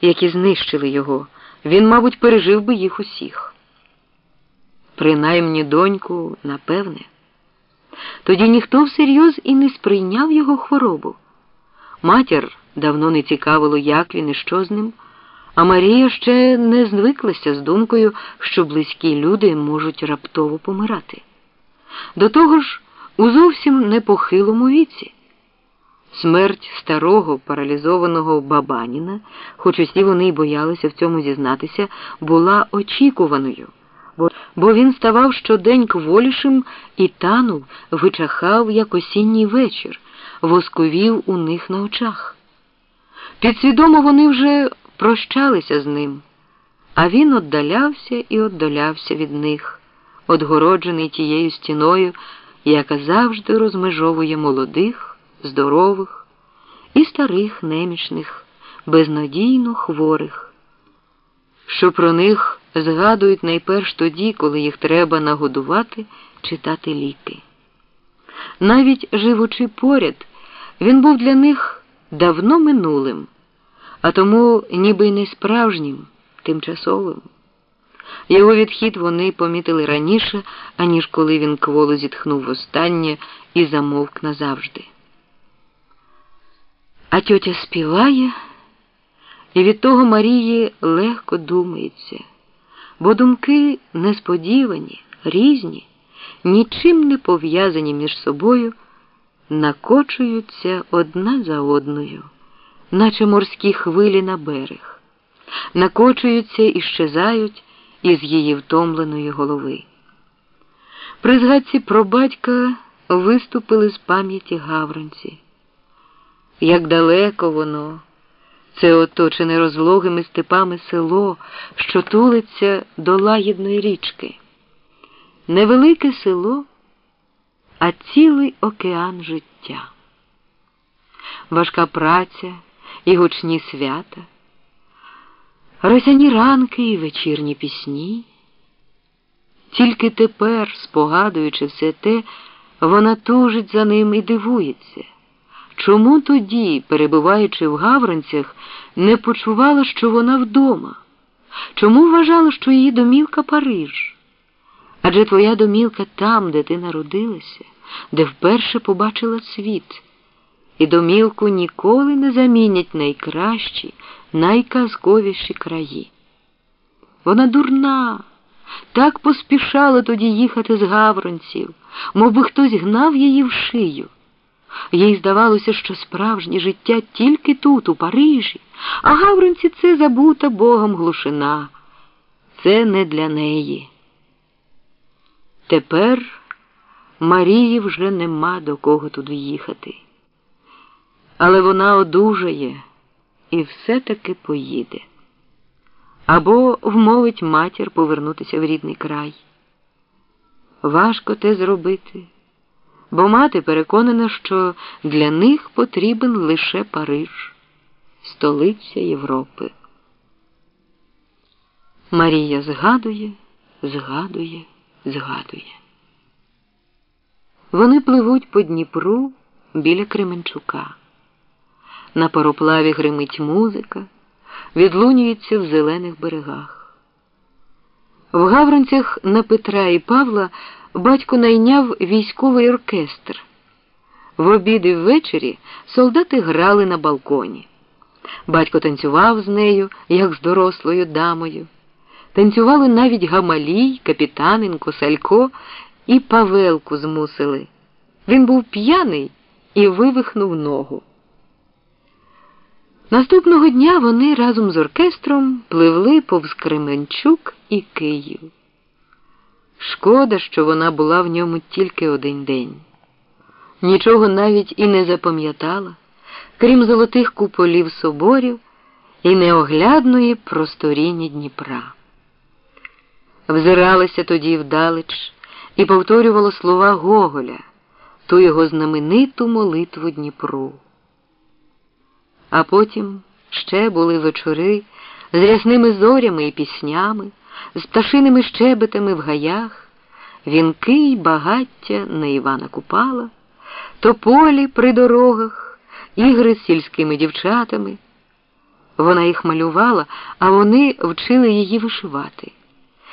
які знищили його, він, мабуть, пережив би їх усіх. Принаймні доньку, напевне. Тоді ніхто всерйоз і не сприйняв його хворобу. Матір давно не цікавило, як він і що з ним, а Марія ще не звиклася з думкою, що близькі люди можуть раптово помирати. До того ж, у зовсім непохилому віці. Смерть старого паралізованого Бабаніна, хоч усі вони й боялися в цьому зізнатися, була очікуваною, бо він ставав щодень кволішим і танув, вичахав, як осінній вечір, восковів у них на очах. Підсвідомо вони вже прощалися з ним, а він отдалявся і отдалявся від них, одгороджений тією стіною, яка завжди розмежовує молодих, здорових і старих немічних, безнадійно хворих, що про них згадують найперш тоді, коли їх треба нагодувати читати ліки. Навіть живучи поряд, він був для них давно минулим, а тому ніби й не справжнім, тимчасовим. Його відхід вони помітили раніше, аніж коли він кволо зітхнув востаннє і замовк назавжди. А тьотя співає, і від того Марії легко думається, бо думки несподівані, різні, нічим не пов'язані між собою, накочуються одна за одною, наче морські хвилі на берег, накочуються і щезають із її втомленої голови. При згадці про батька виступили з пам'яті гавронці. Як далеко воно, це оточене розлогими степами село, що тулиться до лагідної річки. Невелике село, а цілий океан життя. Важка праця і гучні свята, росяні ранки і вечірні пісні. Тільки тепер, спогадуючи все те, вона тужить за ним і дивується. Чому тоді, перебуваючи в Гавранцях, не почувала, що вона вдома? Чому вважала, що її домівка Париж? Адже твоя домівка там, де ти народилася, де вперше побачила світ, і домівку ніколи не замінять найкращі, найказковіші краї. Вона дурна, так поспішала тоді їхати з Гавронців, мов би хтось гнав її в шию. Їй здавалося, що справжнє життя тільки тут, у Парижі, а Гавринці це забута Богом глушина. Це не для неї. Тепер Марії вже нема до кого туди їхати. Але вона одужає і все-таки поїде. Або вмовить матір повернутися в рідний край. Важко те зробити бо мати переконана, що для них потрібен лише Париж, столиця Європи. Марія згадує, згадує, згадує. Вони пливуть по Дніпру біля Кременчука. На пароплаві гримить музика, відлунюється в зелених берегах. В Гавранцях на Петра і Павла батько найняв військовий оркестр. В обіди ввечері солдати грали на балконі. Батько танцював з нею, як з дорослою дамою. Танцювали навіть Гамалій, Капітаненко, Салько і Павелку змусили. Він був п'яний і вивихнув ногу. Наступного дня вони разом з оркестром пливли повз Кременчук і Київ. Шкода, що вона була в ньому тільки один день. Нічого навіть і не запам'ятала, крім золотих куполів соборів і неоглядної просторіння Дніпра. Взиралася тоді вдалеч і повторювала слова Гоголя, ту його знамениту молитву Дніпру. А потім ще були вечори з рясними зорями і піснями з пташиними щебетами в гаях, вінки й багаття на Івана Купала, тополі при дорогах, ігри з сільськими дівчатами. Вона їх малювала, а вони вчили її вишивати.